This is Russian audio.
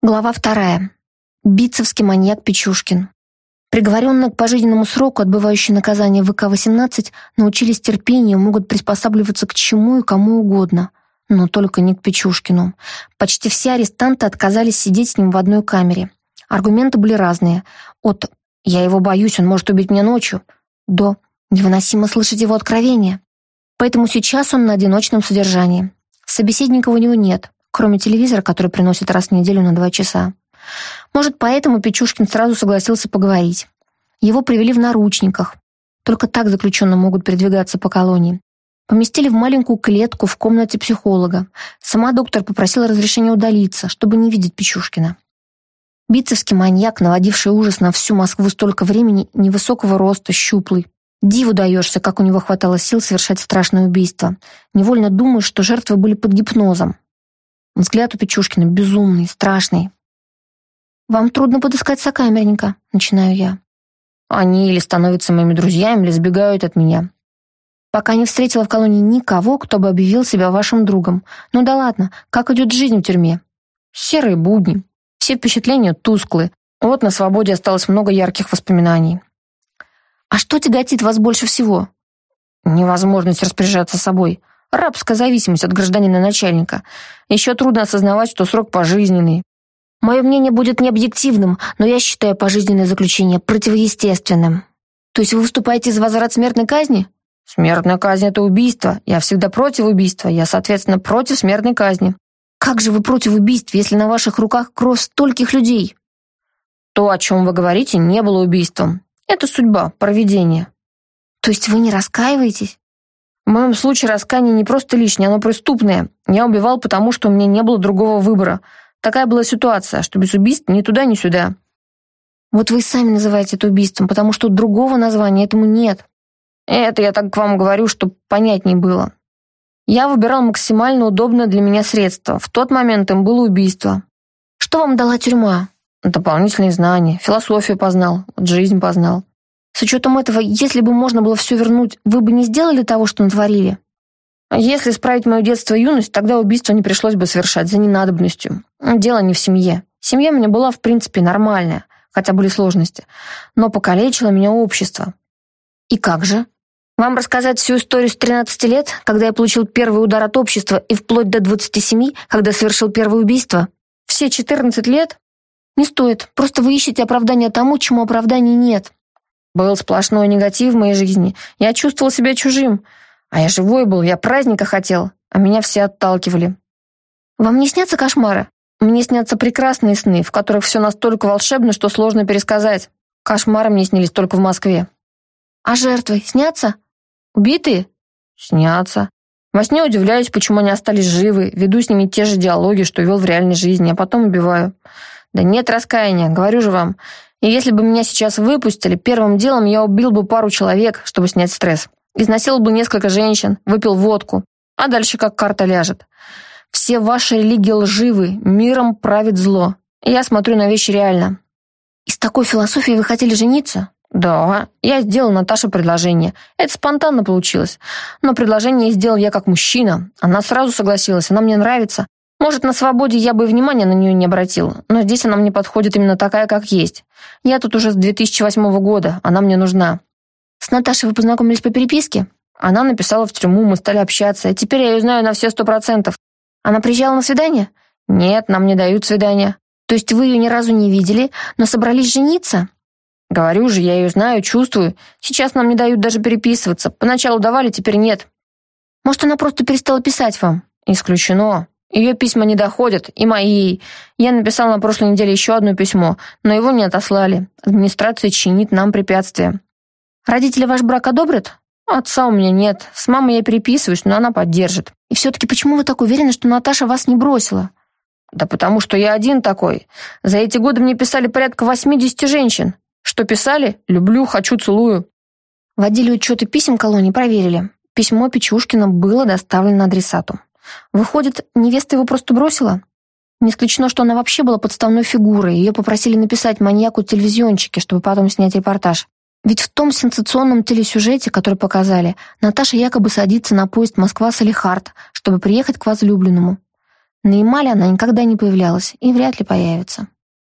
Глава вторая. Битцевский маньяк Печушкин. Приговоренные к пожизненному сроку, отбывающие наказание в ВК-18, научились терпению, могут приспосабливаться к чему и кому угодно, но только не к Печушкину. Почти все арестанты отказались сидеть с ним в одной камере. Аргументы были разные. От «я его боюсь, он может убить меня ночью» до «невыносимо слышать его откровения». Поэтому сейчас он на одиночном содержании. Собеседника у него нет, кроме телевизора, который приносит раз в неделю на два часа. Может, поэтому Печушкин сразу согласился поговорить. Его привели в наручниках. Только так заключенные могут передвигаться по колонии. Поместили в маленькую клетку в комнате психолога. Сама доктор попросила разрешения удалиться, чтобы не видеть Печушкина. Битцевский маньяк, наводивший ужас на всю Москву столько времени, невысокого роста, щуплый. Диву даешься, как у него хватало сил совершать страшное убийство. Невольно думаешь, что жертвы были под гипнозом. Взгляд у Печушкина безумный, страшный. «Вам трудно подыскать сокамерника», — начинаю я. «Они или становятся моими друзьями, или сбегают от меня. Пока не встретила в колонии никого, кто бы объявил себя вашим другом. Ну да ладно, как идет жизнь в тюрьме? Серые будни. Все впечатления тусклые. Вот на свободе осталось много ярких воспоминаний. А что тяготит вас больше всего? Невозможность распоряжаться собой. Рабская зависимость от гражданина начальника. Еще трудно осознавать, что срок пожизненный. Мое мнение будет необъективным, но я считаю пожизненное заключение противоестественным. То есть вы выступаете за возврат смертной казни? Смертная казнь — это убийство. Я всегда против убийства. Я, соответственно, против смертной казни. Как же вы против убийств, если на ваших руках кровь стольких людей? То, о чем вы говорите, не было убийством. Это судьба, провидение. То есть вы не раскаиваетесь? В моем случае раскаяние не просто лишнее, оно преступное. Я убивал потому, что у меня не было другого выбора. Такая была ситуация, что без убийств ни туда, ни сюда. Вот вы сами называете это убийством, потому что другого названия этому нет. Это я так к вам говорю, чтобы понятней было. Я выбирал максимально удобное для меня средство. В тот момент им было убийство. Что вам дала тюрьма? Дополнительные знания. Философию познал, жизнь познал. С учетом этого, если бы можно было все вернуть, вы бы не сделали того, что натворили? Если исправить мое детство и юность, тогда убийство не пришлось бы совершать за ненадобностью. Дело не в семье. Семья у меня была, в принципе, нормальная, хотя были сложности. Но покалечило меня общество. И как же? Вам рассказать всю историю с 13 лет, когда я получил первый удар от общества, и вплоть до 27, когда совершил первое убийство? Все 14 лет? Не стоит. Просто вы ищете оправдание тому, чему оправданий нет. Был сплошной негатив в моей жизни. Я чувствовал себя чужим. А я живой был, я праздника хотел, а меня все отталкивали. Вам не снятся кошмары? Мне снятся прекрасные сны, в которых все настолько волшебно, что сложно пересказать. Кошмары мне снились только в Москве. А жертвы снятся? Убитые? Снятся. Во сне удивляюсь, почему они остались живы, веду с ними те же диалоги, что вел в реальной жизни, а потом убиваю. Да нет раскаяния, говорю же вам. И если бы меня сейчас выпустили, первым делом я убил бы пару человек, чтобы снять стресс. Изнасиловал бы несколько женщин, выпил водку. А дальше как карта ляжет. Все ваши религии лживы, миром правит зло. Я смотрю на вещи реально. Из такой философии вы хотели жениться? Да, я сделал Наташе предложение. Это спонтанно получилось. Но предложение сделал я как мужчина. Она сразу согласилась, она мне нравится. Может, на свободе я бы и внимания на нее не обратил, но здесь она мне подходит именно такая, как есть. Я тут уже с 2008 года, она мне нужна. С Наташей вы познакомились по переписке? Она написала в тюрьму, мы стали общаться, теперь я ее знаю на все сто процентов. Она приезжала на свидание? Нет, нам не дают свидания. То есть вы ее ни разу не видели, но собрались жениться? Говорю же, я ее знаю, чувствую. Сейчас нам не дают даже переписываться. Поначалу давали, теперь нет. Может, она просто перестала писать вам? Исключено. Ее письма не доходят, и мои. Я написал на прошлой неделе еще одно письмо, но его не отослали. Администрация чинит нам препятствия. Родители ваш брак одобрят? Отца у меня нет. С мамой я переписываюсь, но она поддержит. И все-таки почему вы так уверены, что Наташа вас не бросила? Да потому что я один такой. За эти годы мне писали порядка 80 женщин. Что писали? Люблю, хочу, целую. В отделе учета писем колонии проверили. Письмо Печушкина было доставлено адресату. Выходит, невеста его просто бросила? Не исключено, что она вообще была подставной фигурой, ее попросили написать маньяку-телевизиончике, чтобы потом снять репортаж. Ведь в том сенсационном телесюжете, который показали, Наташа якобы садится на поезд Москва-Салихард, чтобы приехать к возлюбленному. На Ямале она никогда не появлялась и вряд ли появится.